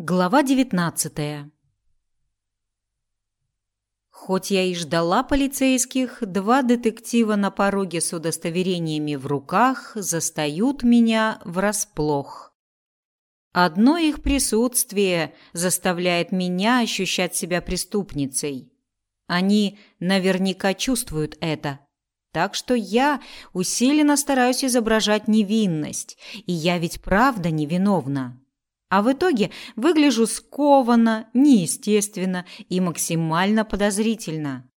Глава 19. Хоть я и ждала полицейских, два детектива на пороге с удостоверениями в руках застают меня врасплох. Одно их присутствие заставляет меня ощущать себя преступницей. Они наверняка чувствуют это. Так что я усиленно стараюсь изображать невинность, и я ведь правда невиновна. А в итоге выгляжу скованно, неестественно и максимально подозрительно.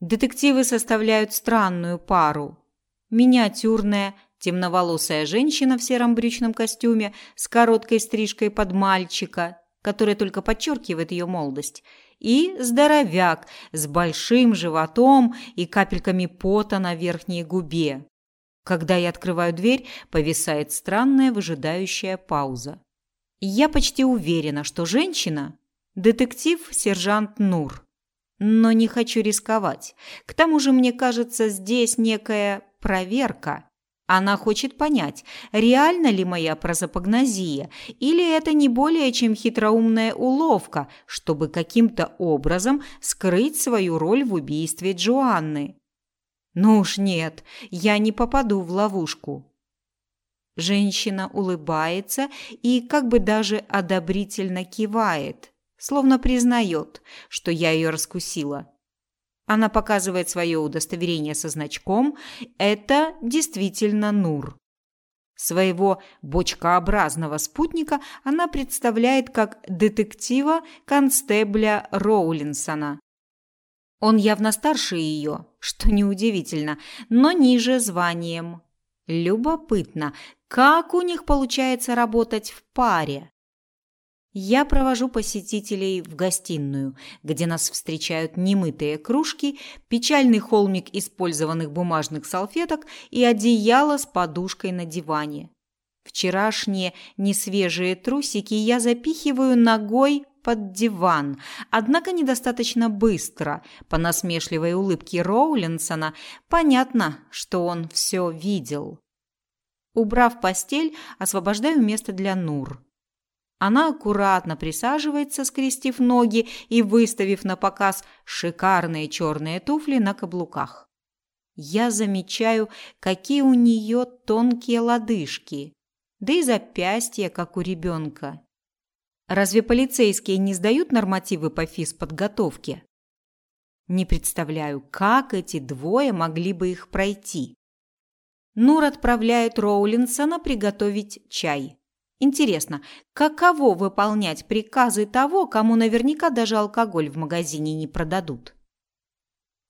Детективы составляют странную пару. Миниатюрная, темноволосая женщина в сером брючном костюме с короткой стрижкой под мальчика, которая только подчеркивает ее молодость, и здоровяк с большим животом и капельками пота на верхней губе. Когда я открываю дверь, повисает странная выжидающая пауза. Я почти уверена, что женщина – детектив-сержант Нур. Но не хочу рисковать. К тому же, мне кажется, здесь некая проверка. Она хочет понять, реально ли моя прозапогнозия, или это не более чем хитроумная уловка, чтобы каким-то образом скрыть свою роль в убийстве Джоанны. Ну уж нет, я не попаду в ловушку. Женщина улыбается и как бы даже одобрительно кивает, словно признает, что я ее раскусила. Она показывает свое удостоверение со значком «Это действительно Нур». Своего бочкообразного спутника она представляет как детектива констебля Роулинсона. Он явно старше ее, что неудивительно, но ниже званием. Любопытно, как у них получается работать в паре? Я провожу посетителей в гостиную, где нас встречают немытые кружки, печальный холмик использованных бумажных салфеток и одеяло с подушкой на диване. Вчерашние несвежие трусики я запихиваю ногой под диван, однако недостаточно быстро. По насмешливой улыбке Роулинсона понятно, что он все видел. Убрав постель, освобождаю место для Нур. Она аккуратно присаживается, скрестив ноги и выставив на показ шикарные черные туфли на каблуках. Я замечаю, какие у нее тонкие лодыжки, да и запястья, как у ребенка. Разве полицейские не сдают нормативы по физподготовке? Не представляю, как эти двое могли бы их пройти. Нур отправляет Роулинсона приготовить чай. Интересно, каково выполнять приказы того, кому наверняка даже алкоголь в магазине не продадут?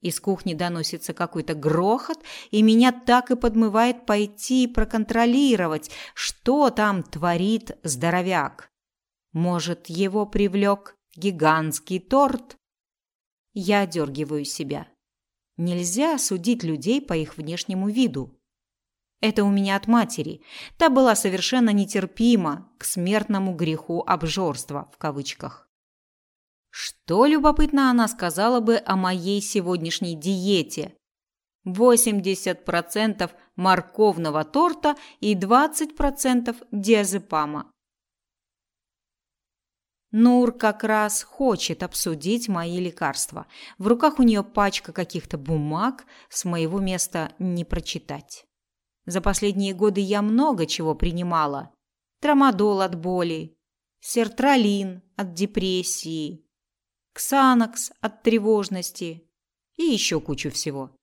Из кухни доносится какой-то грохот, и меня так и подмывает пойти и проконтролировать, что там творит здоровяк. Может, его привлек гигантский торт? Я дергиваю себя. Нельзя судить людей по их внешнему виду. Это у меня от матери. Та была совершенно нетерпима к смертному греху обжорства в кавычках. Что любопытно она сказала бы о моей сегодняшней диете? 80% морковного торта и 20% диазепама. Нур как раз хочет обсудить мои лекарства. В руках у нее пачка каких-то бумаг, с моего места не прочитать. За последние годы я много чего принимала. Трамадол от боли, сертралин от депрессии, ксанокс от тревожности и еще кучу всего.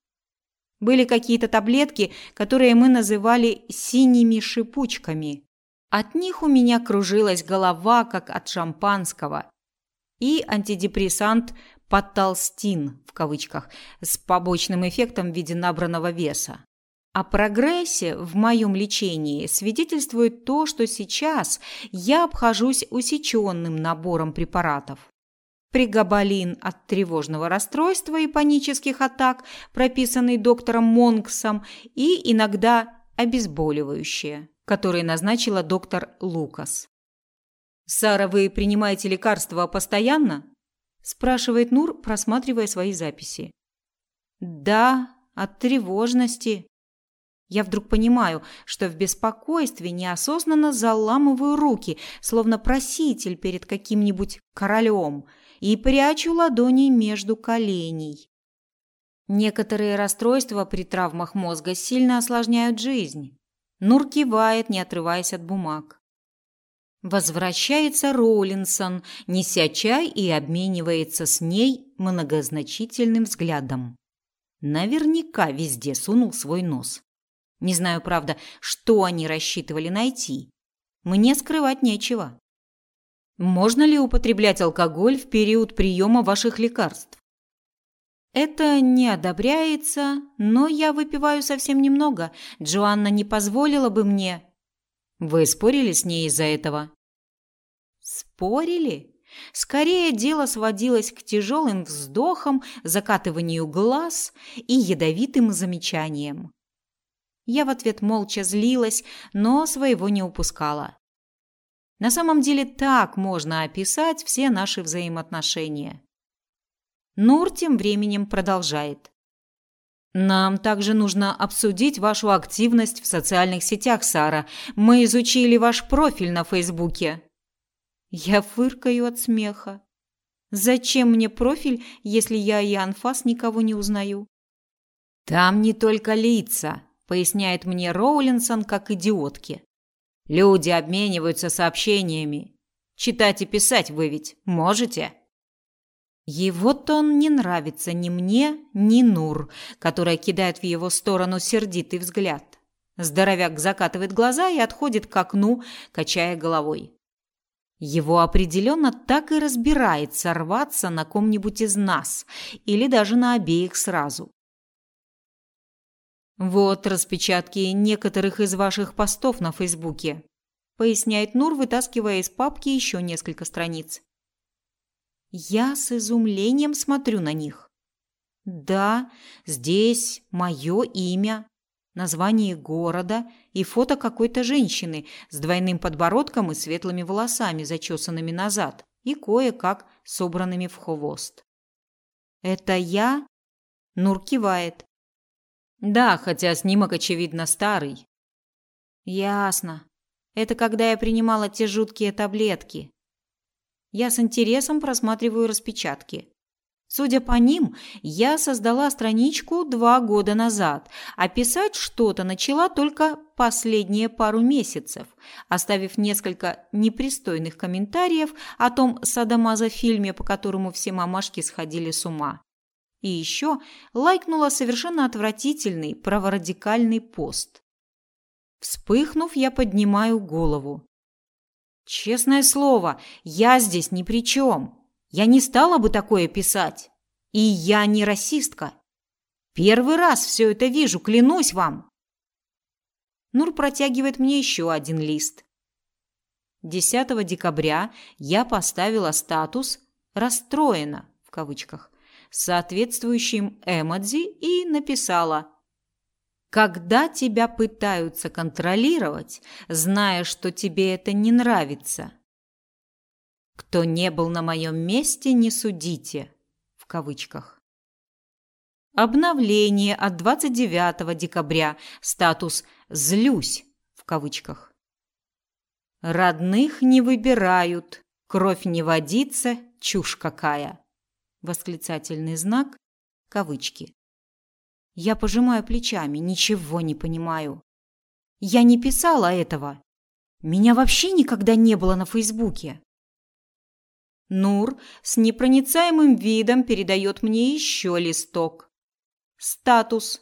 Были какие-то таблетки, которые мы называли синими шипучками. От них у меня кружилась голова, как от шампанского. И антидепрессант «потолстин» в кавычках с побочным эффектом в виде набранного веса. О прогрессе в моем лечении свидетельствует то, что сейчас я обхожусь усеченным набором препаратов. Пригабалин от тревожного расстройства и панических атак, прописанный доктором Монксом, и иногда обезболивающее, которое назначила доктор Лукас. «Сара, вы принимаете лекарства постоянно?» – спрашивает Нур, просматривая свои записи. «Да, от тревожности», Я вдруг понимаю, что в беспокойстве неосознанно заламываю руки, словно проситель перед каким-нибудь королем, и прячу ладони между коленей. Некоторые расстройства при травмах мозга сильно осложняют жизнь. Нур кивает, не отрываясь от бумаг. Возвращается Роллинсон, неся чай и обменивается с ней многозначительным взглядом. Наверняка везде сунул свой нос. Не знаю, правда, что они рассчитывали найти. Мне скрывать нечего. Можно ли употреблять алкоголь в период приема ваших лекарств? Это не одобряется, но я выпиваю совсем немного. Джоанна не позволила бы мне. Вы спорили с ней из-за этого? Спорили? Скорее дело сводилось к тяжелым вздохам, закатыванию глаз и ядовитым замечаниям. Я в ответ молча злилась, но своего не упускала. На самом деле так можно описать все наши взаимоотношения. Нур тем временем продолжает. Нам также нужно обсудить вашу активность в социальных сетях, Сара. Мы изучили ваш профиль на Фейсбуке. Я фыркаю от смеха. Зачем мне профиль, если я и анфас никого не узнаю? Там не только лица, поясняет мне Роулинсон как идиотки. Люди обмениваются сообщениями. Читать и писать вы ведь можете? Его тон не нравится ни мне, ни Нур, которая кидает в его сторону сердитый взгляд. Здоровяк закатывает глаза и отходит к окну, качая головой. Его определенно так и разбирает сорваться на ком-нибудь из нас или даже на обеих сразу. Вот распечатки некоторых из ваших постов на Фейсбуке, поясняет Нур, вытаскивая из папки еще несколько страниц. Я с изумлением смотрю на них. Да, здесь мое имя, название города и фото какой-то женщины с двойным подбородком и светлыми волосами, зачесанными назад и кое-как собранными в хвост. Это я? Нур кивает. Да, хотя снимок очевидно старый. Ясно. Это когда я принимала те жуткие таблетки. Я с интересом просматриваю распечатки. Судя по ним, я создала страничку два года назад, а писать что-то начала только последние пару месяцев, оставив несколько непристойных комментариев о том садомазо-фильме, по которому все мамашки сходили с ума. И еще лайкнула совершенно отвратительный праворадикальный пост. Вспыхнув, я поднимаю голову. Честное слово, я здесь ни при чем. Я не стала бы такое писать. И я не расистка. Первый раз все это вижу, клянусь вам. Нур протягивает мне еще один лист. 10 декабря я поставила статус «расстроена» в кавычках соответствующим эмодзи и написала когда тебя пытаются контролировать, зная, что тебе это не нравится. Кто не был на моем месте, не судите в кавычках. Обновление от 29 декабря. Статус злюсь в кавычках. Родных не выбирают, кровь не водится, чушь какая. Восклицательный знак кавычки. Я пожимаю плечами, ничего не понимаю. Я не писала этого. Меня вообще никогда не было на Фейсбуке. Нур с непроницаемым видом передает мне еще листок. Статус.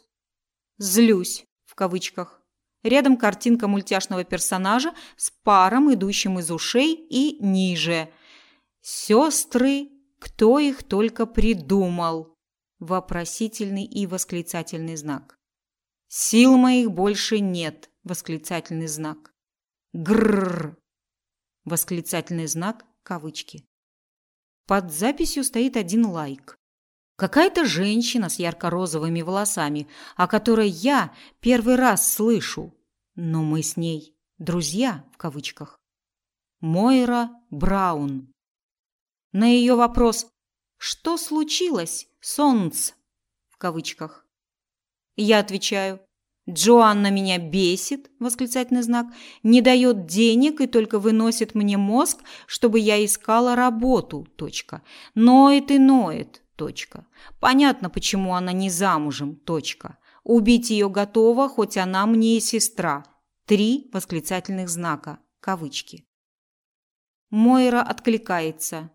Злюсь в кавычках. Рядом картинка мультяшного персонажа с паром, идущим из ушей и ниже. Сестры, кто их только придумал вопросительный и восклицательный знак. Сил моих больше нет, восклицательный знак. Грррр. Восклицательный знак кавычки. Под записью стоит один лайк. Какая-то женщина с ярко-розовыми волосами, о которой я первый раз слышу. Но мы с ней друзья в кавычках. Мойра Браун. На ее вопрос «Что случилось?» солнц в кавычках. Я отвечаю: Джоанна меня бесит, восклицательный знак, не дает денег и только выносит мне мозг, чтобы я искала работу. Точка. Ноет и ноет. Точка. Понятно, почему она не замужем. Точка. Убить ее готова, хоть она мне и сестра. Три восклицательных знака. Кавычки. Мойра откликается.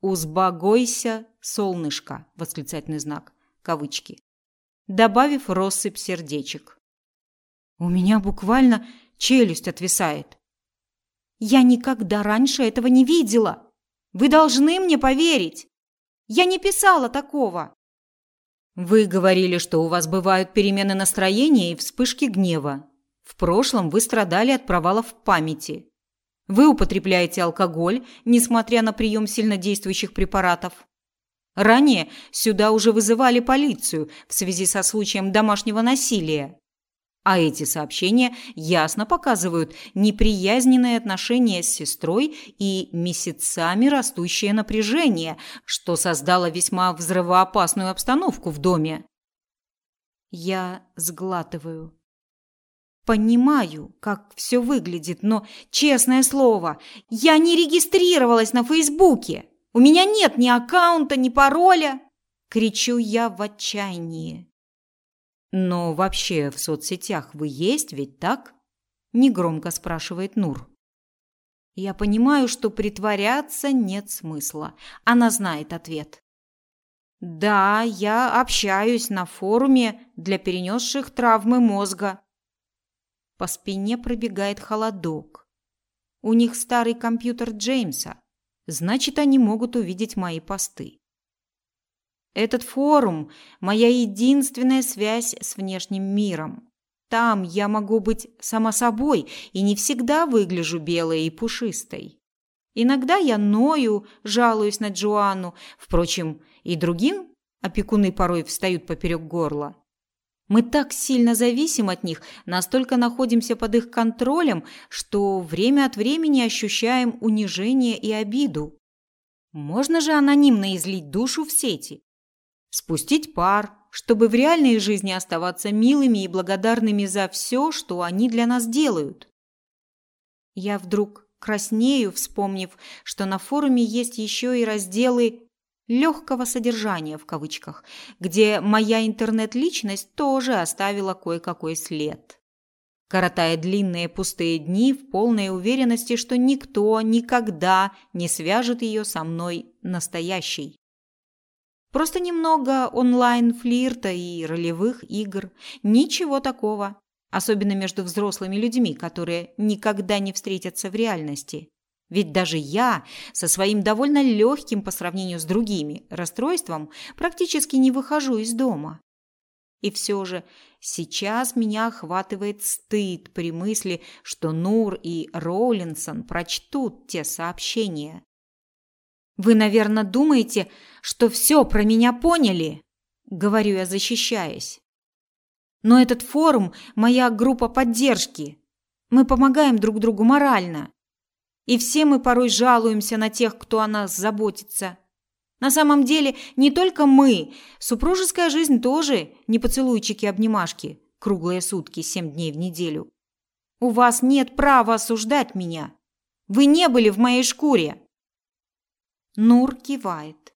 «Узбогойся, солнышко!» – восклицательный знак, кавычки, добавив россыпь сердечек. У меня буквально челюсть отвисает. Я никогда раньше этого не видела. Вы должны мне поверить. Я не писала такого. Вы говорили, что у вас бывают перемены настроения и вспышки гнева. В прошлом вы страдали от провалов в памяти. Вы употребляете алкоголь, несмотря на прием сильнодействующих препаратов. Ранее сюда уже вызывали полицию в связи со случаем домашнего насилия. А эти сообщения ясно показывают неприязненные отношения с сестрой и месяцами растущее напряжение, что создало весьма взрывоопасную обстановку в доме. Я сглатываю. Понимаю, как все выглядит, но, честное слово, я не регистрировалась на Фейсбуке. У меня нет ни аккаунта, ни пароля. Кричу я в отчаянии. Но вообще в соцсетях вы есть, ведь так? Негромко спрашивает Нур. Я понимаю, что притворяться нет смысла. Она знает ответ. Да, я общаюсь на форуме для перенесших травмы мозга. По спине пробегает холодок. У них старый компьютер Джеймса. Значит, они могут увидеть мои посты. Этот форум – моя единственная связь с внешним миром. Там я могу быть сама собой и не всегда выгляжу белой и пушистой. Иногда я ною, жалуюсь на Джоанну. Впрочем, и другим опекуны порой встают поперек горла. Мы так сильно зависим от них, настолько находимся под их контролем, что время от времени ощущаем унижение и обиду. Можно же анонимно излить душу в сети, спустить пар, чтобы в реальной жизни оставаться милыми и благодарными за все, что они для нас делают. Я вдруг краснею, вспомнив, что на форуме есть еще и разделы легкого содержания в кавычках, где моя интернет-личность тоже оставила кое-какой след. Коротая длинные пустые дни в полной уверенности, что никто никогда не свяжет ее со мной настоящей. Просто немного онлайн-флирта и ролевых игр. Ничего такого. Особенно между взрослыми людьми, которые никогда не встретятся в реальности. Ведь даже я со своим довольно легким по сравнению с другими расстройством практически не выхожу из дома. И все же сейчас меня охватывает стыд при мысли, что Нур и Роулинсон прочтут те сообщения. «Вы, наверное, думаете, что все про меня поняли?» – говорю я, защищаясь. «Но этот форум – моя группа поддержки. Мы помогаем друг другу морально. И все мы порой жалуемся на тех, кто о нас заботится. На самом деле, не только мы. Супружеская жизнь тоже не поцелуйчики-обнимашки, круглые сутки, семь дней в неделю. У вас нет права осуждать меня. Вы не были в моей шкуре. Нур кивает.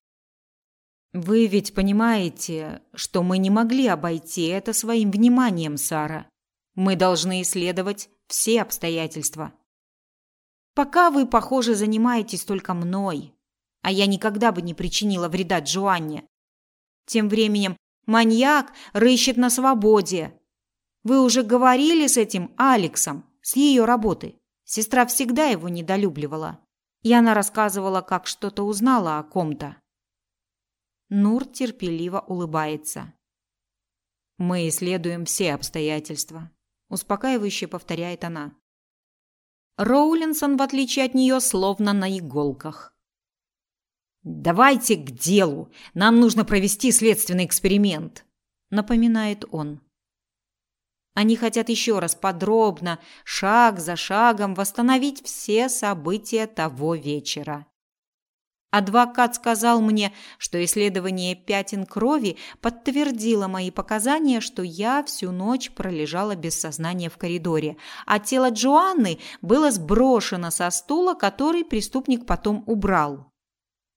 Вы ведь понимаете, что мы не могли обойти это своим вниманием, Сара. Мы должны исследовать все обстоятельства. Пока вы, похоже, занимаетесь только мной, а я никогда бы не причинила вреда Джоанне. Тем временем маньяк рыщет на свободе. Вы уже говорили с этим Алексом, с ее работы. Сестра всегда его недолюбливала. И она рассказывала, как что-то узнала о ком-то. Нур терпеливо улыбается. Мы исследуем все обстоятельства, успокаивающе повторяет она. Роулинсон, в отличие от нее, словно на иголках. «Давайте к делу. Нам нужно провести следственный эксперимент», – напоминает он. Они хотят еще раз подробно, шаг за шагом восстановить все события того вечера. Адвокат сказал мне, что исследование пятен крови подтвердило мои показания, что я всю ночь пролежала без сознания в коридоре, а тело Джоанны было сброшено со стула, который преступник потом убрал.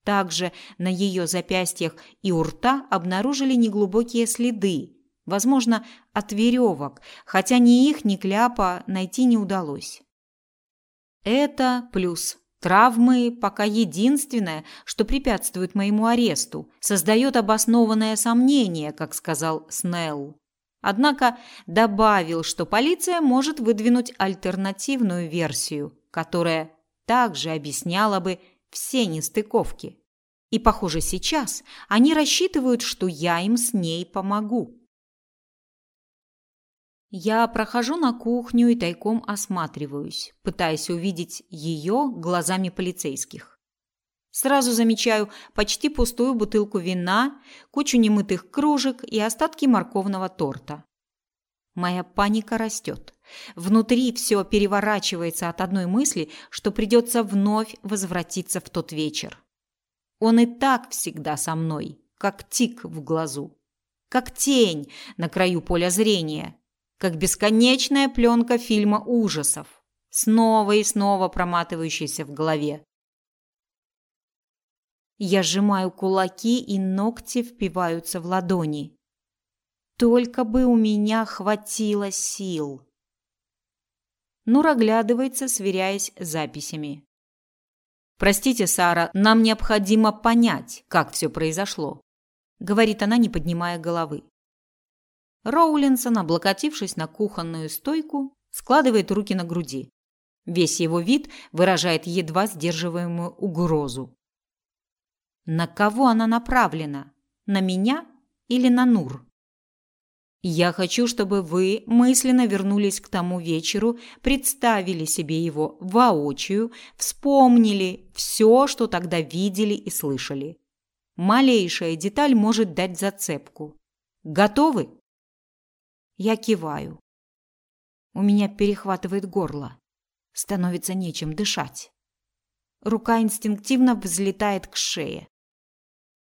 Также на ее запястьях и у рта обнаружили неглубокие следы, возможно, от веревок, хотя ни их, ни кляпа найти не удалось. Это плюс Травмы пока единственное, что препятствует моему аресту, создает обоснованное сомнение, как сказал Снелл. Однако добавил, что полиция может выдвинуть альтернативную версию, которая также объясняла бы все нестыковки. И, похоже, сейчас они рассчитывают, что я им с ней помогу. Я прохожу на кухню и тайком осматриваюсь, пытаясь увидеть ее глазами полицейских. Сразу замечаю почти пустую бутылку вина, кучу немытых кружек и остатки морковного торта. Моя паника растет. Внутри все переворачивается от одной мысли, что придется вновь возвратиться в тот вечер. Он и так всегда со мной, как тик в глазу, как тень на краю поля зрения, как бесконечная пленка фильма ужасов, снова и снова проматывающаяся в голове. Я сжимаю кулаки, и ногти впиваются в ладони. Только бы у меня хватило сил. Нур оглядывается, сверяясь с записями. «Простите, Сара, нам необходимо понять, как все произошло», — говорит она, не поднимая головы. Роулинсон, облокотившись на кухонную стойку, складывает руки на груди. Весь его вид выражает едва сдерживаемую угрозу. На кого она направлена? На меня или на Нур? Я хочу, чтобы вы мысленно вернулись к тому вечеру, представили себе его воочию, вспомнили все, что тогда видели и слышали. Малейшая деталь может дать зацепку. Готовы? Я киваю. У меня перехватывает горло. Становится нечем дышать. Рука инстинктивно взлетает к шее.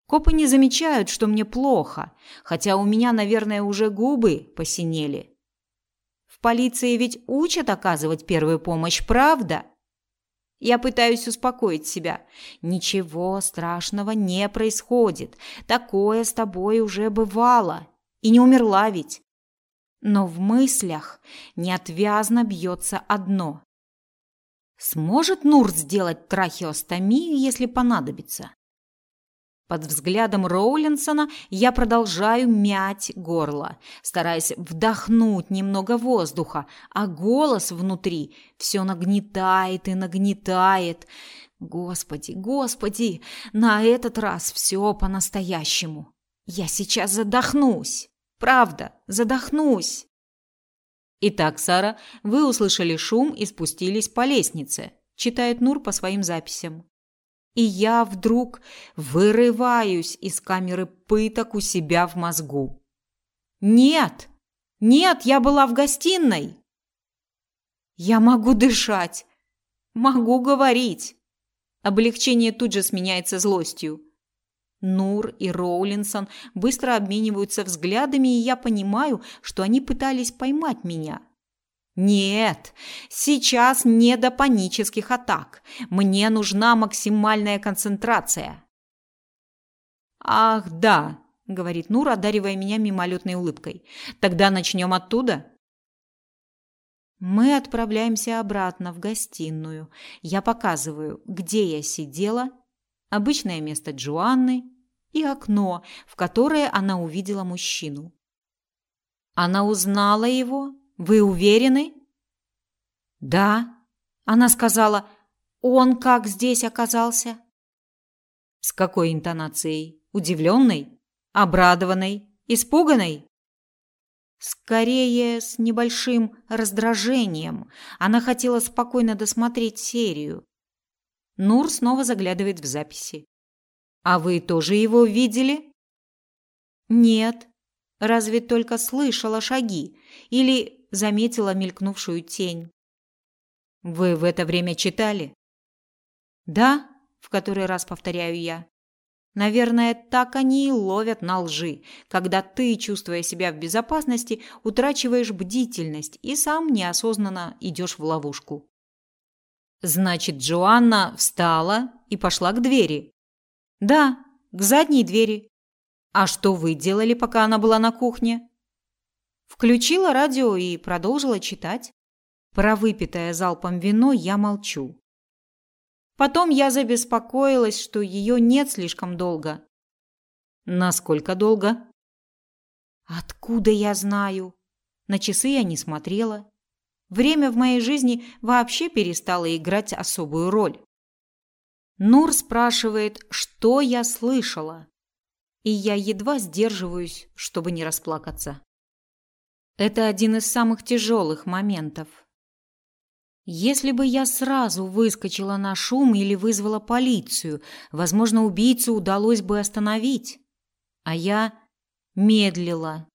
Копы не замечают, что мне плохо, хотя у меня, наверное, уже губы посинели. В полиции ведь учат оказывать первую помощь, правда? Я пытаюсь успокоить себя. Ничего страшного не происходит. Такое с тобой уже бывало. И не умерла ведь. Но в мыслях неотвязно бьется одно. Сможет Нур сделать трахеостомию, если понадобится? Под взглядом Роулинсона я продолжаю мять горло, стараясь вдохнуть немного воздуха, а голос внутри все нагнетает и нагнетает. Господи, господи, на этот раз все по-настоящему. Я сейчас задохнусь. Правда, задохнусь. Итак, Сара, вы услышали шум и спустились по лестнице, читает Нур по своим записям. И я вдруг вырываюсь из камеры пыток у себя в мозгу. Нет. Нет, я была в гостиной. Я могу дышать. Могу говорить. Облегчение тут же сменяется злостью. Нур и Роулинсон быстро обмениваются взглядами, и я понимаю, что они пытались поймать меня. Нет, сейчас не до панических атак. Мне нужна максимальная концентрация. Ах, да, говорит Нур, одаривая меня мимолетной улыбкой. Тогда начнем оттуда. Мы отправляемся обратно в гостиную. Я показываю, где я сидела, обычное место Джоанны, и окно, в которое она увидела мужчину. Она узнала его? Вы уверены? Да, она сказала. Он как здесь оказался? С какой интонацией? Удивленной? Обрадованной? Испуганной? Скорее, с небольшим раздражением. Она хотела спокойно досмотреть серию. Нур снова заглядывает в записи. А вы тоже его видели? Нет. Разве только слышала шаги или заметила мелькнувшую тень. Вы в это время читали? Да, В который раз повторяю я. Наверное, так они и ловят на лжи, когда ты, чувствуя себя в безопасности, утрачиваешь бдительность и сам неосознанно идешь в ловушку. Значит, Джоанна встала и пошла к двери. Да, к задней двери. А что вы делали, пока она была на кухне? Включила радио и продолжила читать. Про выпитое залпом вино я молчу. Потом я забеспокоилась, что ее нет слишком долго. Насколько долго? Откуда я знаю? На часы я не смотрела. Время в моей жизни вообще перестало играть особую роль. Нур спрашивает, что я слышала, и я едва сдерживаюсь, чтобы не расплакаться. Это один из самых тяжелых моментов. Если бы я сразу выскочила на шум или вызвала полицию, возможно, убийцу удалось бы остановить. А я медлила.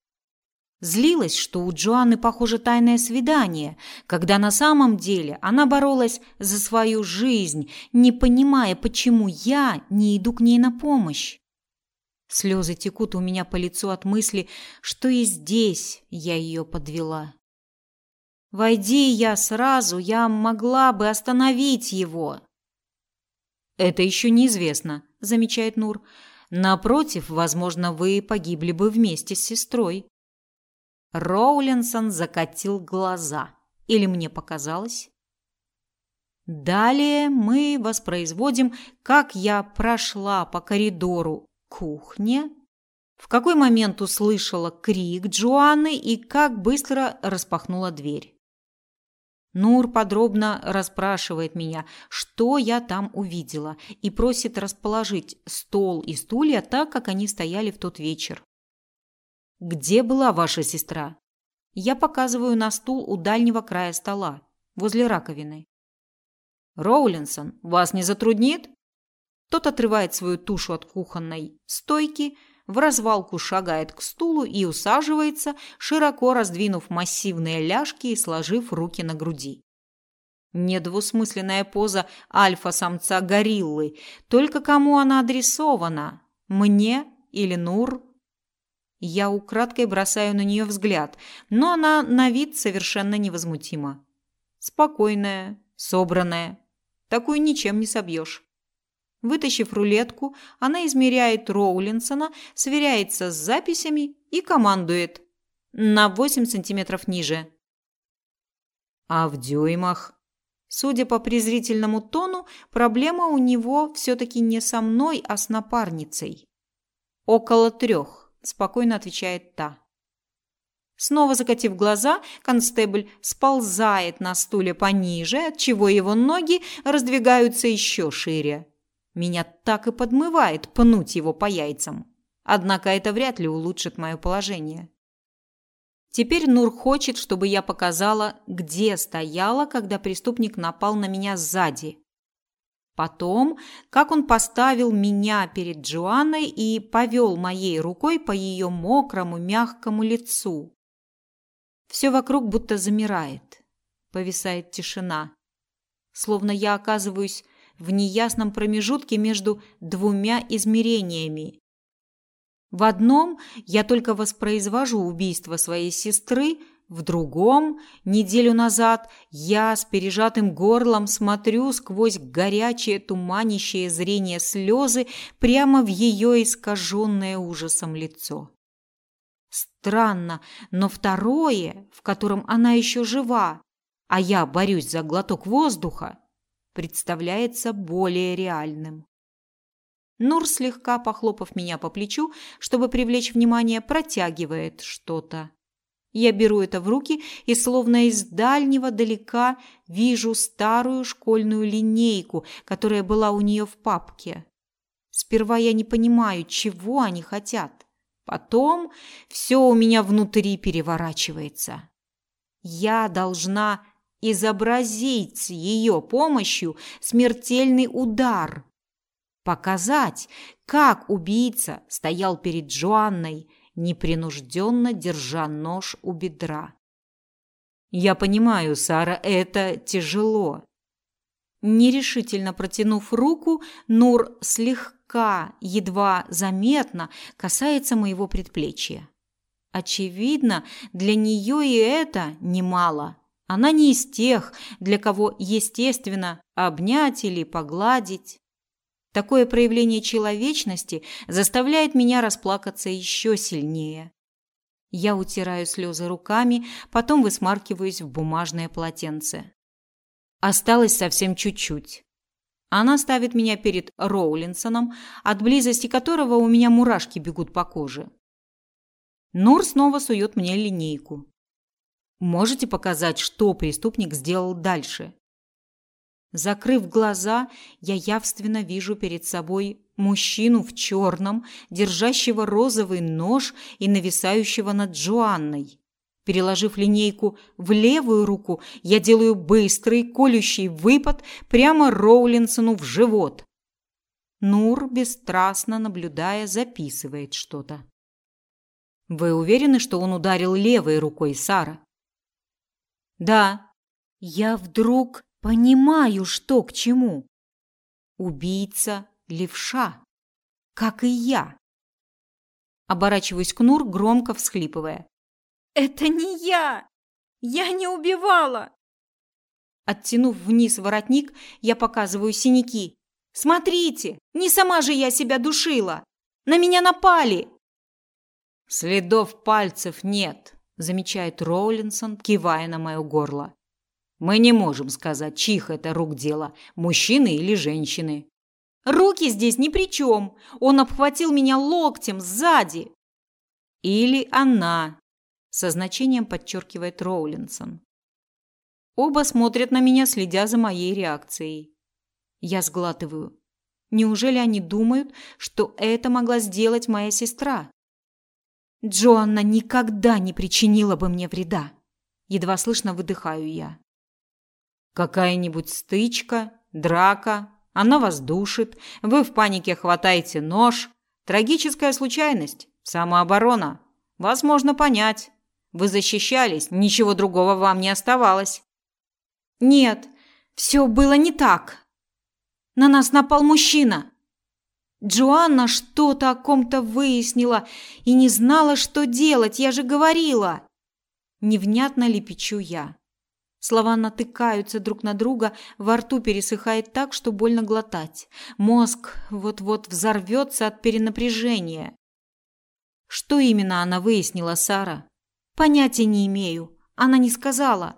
Злилась, что у Джоанны, похоже, тайное свидание, когда на самом деле она боролась за свою жизнь, не понимая, почему я не иду к ней на помощь. Слезы текут у меня по лицу от мысли, что и здесь я ее подвела. Войди я сразу, я могла бы остановить его. Это еще неизвестно, замечает Нур. Напротив, возможно, вы погибли бы вместе с сестрой. Роулинсон закатил глаза. Или мне показалось? Далее мы воспроизводим, как я прошла по коридору кухне, в какой момент услышала крик Джоанны и как быстро распахнула дверь. Нур подробно расспрашивает меня, что я там увидела, и просит расположить стол и стулья так, как они стояли в тот вечер. «Где была ваша сестра?» Я показываю на стул у дальнего края стола, возле раковины. «Роулинсон, вас не затруднит?» Тот отрывает свою тушу от кухонной стойки, в развалку шагает к стулу и усаживается, широко раздвинув массивные ляжки и сложив руки на груди. Недвусмысленная поза альфа-самца гориллы. Только кому она адресована? Мне или Нур? Я украдкой бросаю на нее взгляд, но она на вид совершенно невозмутима. Спокойная, собранная. Такую ничем не собьешь. Вытащив рулетку, она измеряет Роулинсона, сверяется с записями и командует. На 8 сантиметров ниже. А в дюймах? Судя по презрительному тону, проблема у него все-таки не со мной, а с напарницей. «Около трех», – спокойно отвечает та. Снова закатив глаза, констебль сползает на стуле пониже, отчего его ноги раздвигаются еще шире. Меня так и подмывает пнуть его по яйцам. Однако это вряд ли улучшит мое положение. Теперь Нур хочет, чтобы я показала, где стояла, когда преступник напал на меня сзади. Потом, как он поставил меня перед Джоанной и повел моей рукой по ее мокрому, мягкому лицу. Все вокруг будто замирает. Повисает тишина. Словно я оказываюсь в неясном промежутке между двумя измерениями. В одном я только воспроизвожу убийство своей сестры, в другом, неделю назад, я с пережатым горлом смотрю сквозь горячее туманящее зрение слезы прямо в ее искаженное ужасом лицо. Странно, но второе, в котором она еще жива, а я борюсь за глоток воздуха, представляется более реальным. Нур, слегка похлопав меня по плечу, чтобы привлечь внимание, протягивает что-то. Я беру это в руки и словно из дальнего далека вижу старую школьную линейку, которая была у нее в папке. Сперва я не понимаю, чего они хотят. Потом все у меня внутри переворачивается. Я должна изобразить с ее помощью смертельный удар. Показать, как убийца стоял перед Джоанной, непринужденно держа нож у бедра. Я понимаю, Сара, это тяжело. Нерешительно протянув руку, Нур слегка, едва заметно касается моего предплечья. Очевидно, для нее и это немало. Она не из тех, для кого естественно обнять или погладить. Такое проявление человечности заставляет меня расплакаться еще сильнее. Я утираю слезы руками, потом высмаркиваюсь в бумажное полотенце. Осталось совсем чуть-чуть. Она ставит меня перед Роулинсоном, от близости которого у меня мурашки бегут по коже. Нур снова сует мне линейку. Можете показать, что преступник сделал дальше? Закрыв глаза, я явственно вижу перед собой мужчину в черном, держащего розовый нож и нависающего над Джоанной. Переложив линейку в левую руку, я делаю быстрый колющий выпад прямо Роулинсону в живот. Нур, бесстрастно наблюдая, записывает что-то. Вы уверены, что он ударил левой рукой Сара? Да. Я вдруг понимаю, что к чему. Убийца левша, как и я. Оборачиваюсь к Нур, громко всхлипывая. Это не я. Я не убивала. Оттянув вниз воротник, я показываю синяки. Смотрите, не сама же я себя душила. На меня напали. Следов пальцев нет, замечает Роулинсон, кивая на мое горло. Мы не можем сказать, чьих это рук дело, мужчины или женщины. Руки здесь ни при чем. Он обхватил меня локтем сзади. Или она, со значением подчеркивает Роулинсон. Оба смотрят на меня, следя за моей реакцией. Я сглатываю. Неужели они думают, что это могла сделать моя сестра? Джоанна никогда не причинила бы мне вреда. Едва слышно выдыхаю я. Какая-нибудь стычка, драка, она вас душит, вы в панике хватаете нож. Трагическая случайность, самооборона. Вас можно понять. Вы защищались, ничего другого вам не оставалось. Нет, все было не так. На нас напал мужчина. Джоанна что-то о ком-то выяснила и не знала, что делать, я же говорила. Невнятно лепечу я. Слова натыкаются друг на друга, во рту пересыхает так, что больно глотать. Мозг вот-вот взорвется от перенапряжения. Что именно она выяснила, Сара? Понятия не имею. Она не сказала.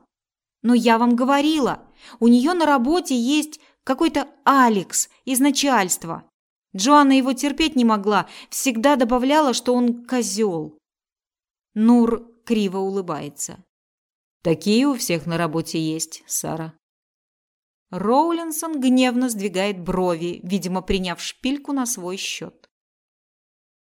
Но я вам говорила, у нее на работе есть какой-то Алекс из начальства. Джоанна его терпеть не могла, всегда добавляла, что он козел. Нур криво улыбается. Такие у всех на работе есть, Сара. Роулинсон гневно сдвигает брови, видимо, приняв шпильку на свой счет.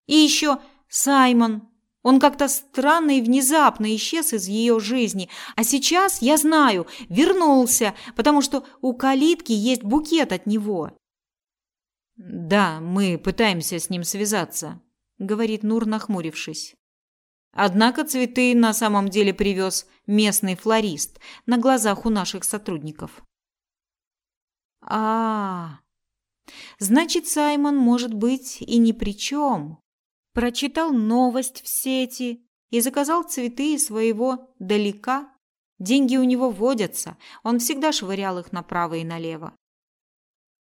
И еще Саймон. Он как-то странно и внезапно исчез из ее жизни, а сейчас, я знаю, вернулся, потому что у калитки есть букет от него. Да, мы пытаемся с ним связаться, говорит Нур, нахмурившись. Однако цветы на самом деле привез местный флорист на глазах у наших сотрудников. А, -а, -а. значит, Саймон может быть и ни при чем. Прочитал новость в сети и заказал цветы из своего далека. Деньги у него водятся, он всегда швырял их направо и налево.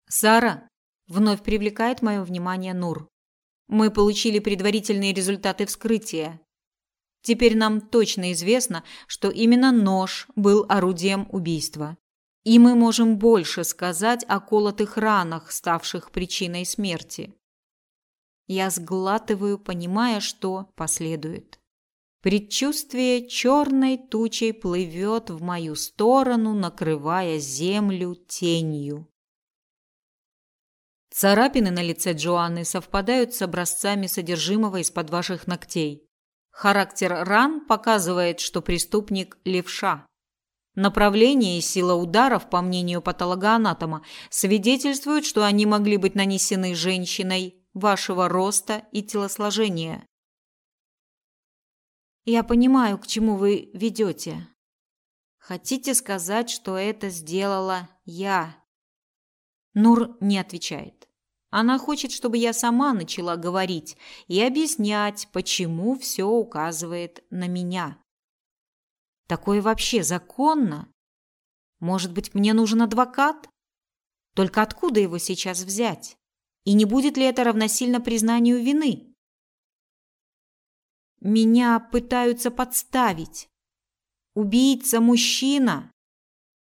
Сара, Вновь привлекает мое внимание Нур. Мы получили предварительные результаты вскрытия. Теперь нам точно известно, что именно нож был орудием убийства. И мы можем больше сказать о колотых ранах, ставших причиной смерти. Я сглатываю, понимая, что последует. Предчувствие черной тучей плывет в мою сторону, накрывая землю тенью. Царапины на лице Джоанны совпадают с образцами содержимого из-под ваших ногтей. Характер ран показывает, что преступник левша. Направление и сила ударов, по мнению патологоанатома, свидетельствуют, что они могли быть нанесены женщиной вашего роста и телосложения. Я понимаю, к чему вы ведете. Хотите сказать, что это сделала я? Нур не отвечает. Она хочет, чтобы я сама начала говорить и объяснять, почему все указывает на меня. Такое вообще законно? Может быть, мне нужен адвокат? Только откуда его сейчас взять? И не будет ли это равносильно признанию вины? Меня пытаются подставить. Убийца мужчина.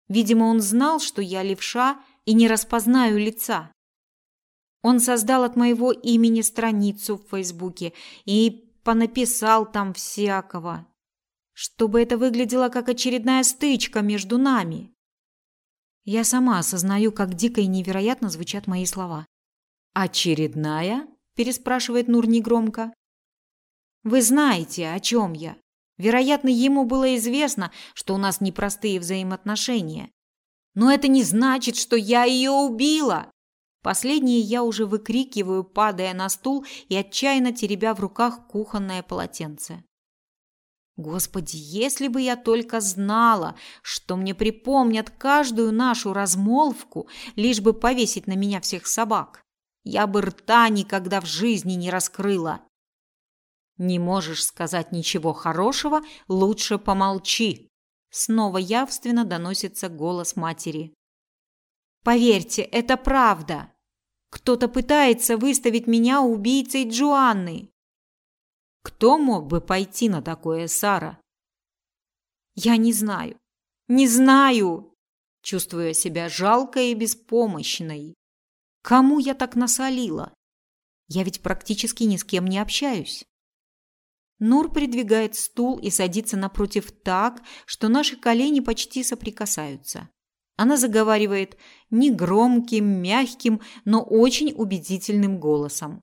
Видимо, он знал, что я левша и не распознаю лица. Он создал от моего имени страницу в Фейсбуке и понаписал там всякого, чтобы это выглядело как очередная стычка между нами. Я сама осознаю, как дико и невероятно звучат мои слова. «Очередная?» – переспрашивает Нур негромко. «Вы знаете, о чем я. Вероятно, ему было известно, что у нас непростые взаимоотношения. Но это не значит, что я ее убила. Последнее я уже выкрикиваю, падая на стул и отчаянно теребя в руках кухонное полотенце. Господи, если бы я только знала, что мне припомнят каждую нашу размолвку, лишь бы повесить на меня всех собак, я бы рта никогда в жизни не раскрыла. Не можешь сказать ничего хорошего, лучше помолчи. Снова явственно доносится голос матери. Поверьте, это правда. Кто-то пытается выставить меня убийцей Джоанны. Кто мог бы пойти на такое, Сара? Я не знаю. Не знаю. Чувствуя себя жалкой и беспомощной. Кому я так насолила? Я ведь практически ни с кем не общаюсь. Нур придвигает стул и садится напротив так, что наши колени почти соприкасаются. Она заговаривает негромким, мягким, но очень убедительным голосом.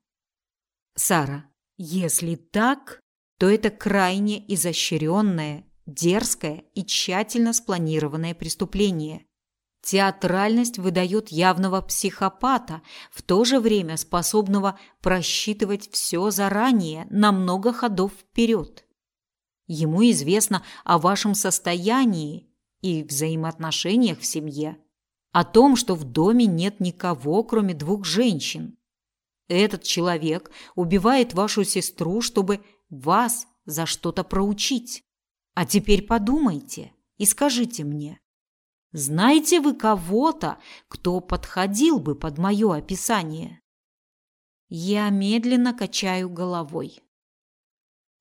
«Сара, если так, то это крайне изощренное, дерзкое и тщательно спланированное преступление. Театральность выдает явного психопата, в то же время способного просчитывать все заранее, на много ходов вперед. Ему известно о вашем состоянии и взаимоотношениях в семье, о том, что в доме нет никого, кроме двух женщин. Этот человек убивает вашу сестру, чтобы вас за что-то проучить. А теперь подумайте и скажите мне, знаете вы кого-то, кто подходил бы под мое описание? Я медленно качаю головой.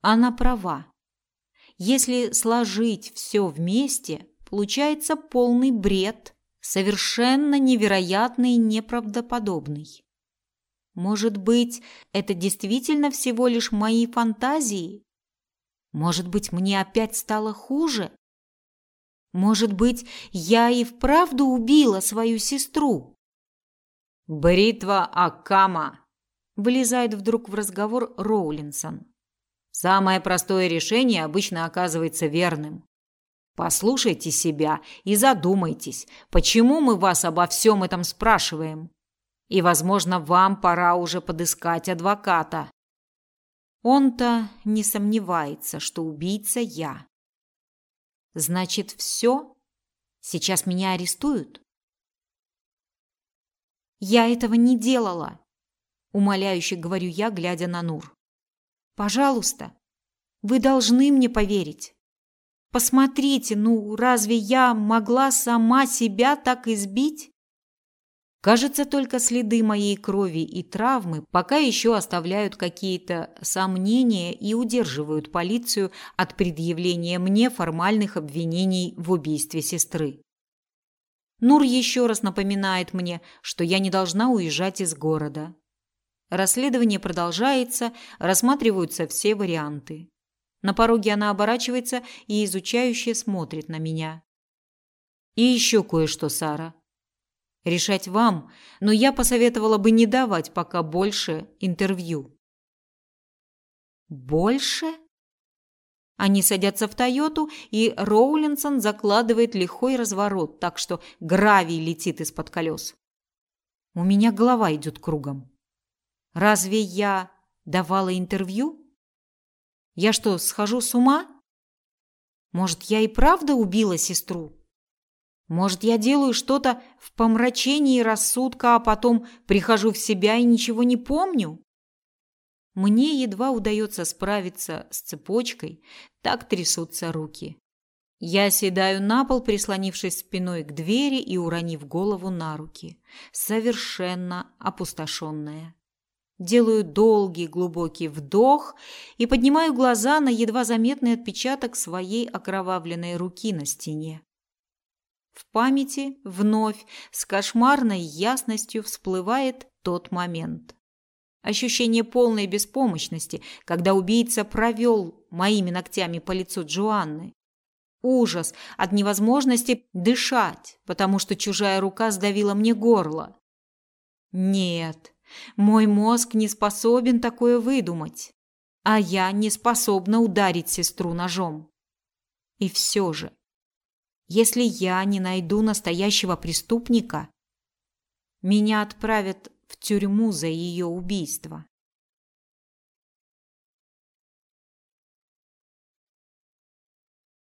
Она права. Если сложить все вместе, получается полный бред, совершенно невероятный и неправдоподобный. Может быть, это действительно всего лишь мои фантазии? Может быть, мне опять стало хуже? Может быть, я и вправду убила свою сестру? Бритва Акама влезает вдруг в разговор Роулинсон. Самое простое решение обычно оказывается верным. Послушайте себя и задумайтесь, почему мы вас обо всем этом спрашиваем. И, возможно, вам пора уже подыскать адвоката. Он-то не сомневается, что убийца я. Значит, все? Сейчас меня арестуют? Я этого не делала, умоляюще говорю я, глядя на Нур. Пожалуйста, вы должны мне поверить. Посмотрите, ну разве я могла сама себя так избить? Кажется, только следы моей крови и травмы пока еще оставляют какие-то сомнения и удерживают полицию от предъявления мне формальных обвинений в убийстве сестры. Нур еще раз напоминает мне, что я не должна уезжать из города. Расследование продолжается, рассматриваются все варианты. На пороге она оборачивается и изучающе смотрит на меня. И еще кое-что, Сара. Решать вам, но я посоветовала бы не давать пока больше интервью. Больше? Они садятся в Тойоту, и Роулинсон закладывает лихой разворот, так что гравий летит из-под колес. У меня голова идет кругом. Разве я давала интервью? Я что, схожу с ума? Может, я и правда убила сестру? Может, я делаю что-то в помрачении рассудка, а потом прихожу в себя и ничего не помню? Мне едва удается справиться с цепочкой, так трясутся руки. Я седаю на пол, прислонившись спиной к двери и уронив голову на руки, совершенно опустошенная. Делаю долгий глубокий вдох и поднимаю глаза на едва заметный отпечаток своей окровавленной руки на стене. В памяти вновь с кошмарной ясностью всплывает тот момент. Ощущение полной беспомощности, когда убийца провел моими ногтями по лицу Джоанны. Ужас от невозможности дышать, потому что чужая рука сдавила мне горло. Нет, мой мозг не способен такое выдумать, а я не способна ударить сестру ножом. И все же, если я не найду настоящего преступника, меня отправят в тюрьму за ее убийство.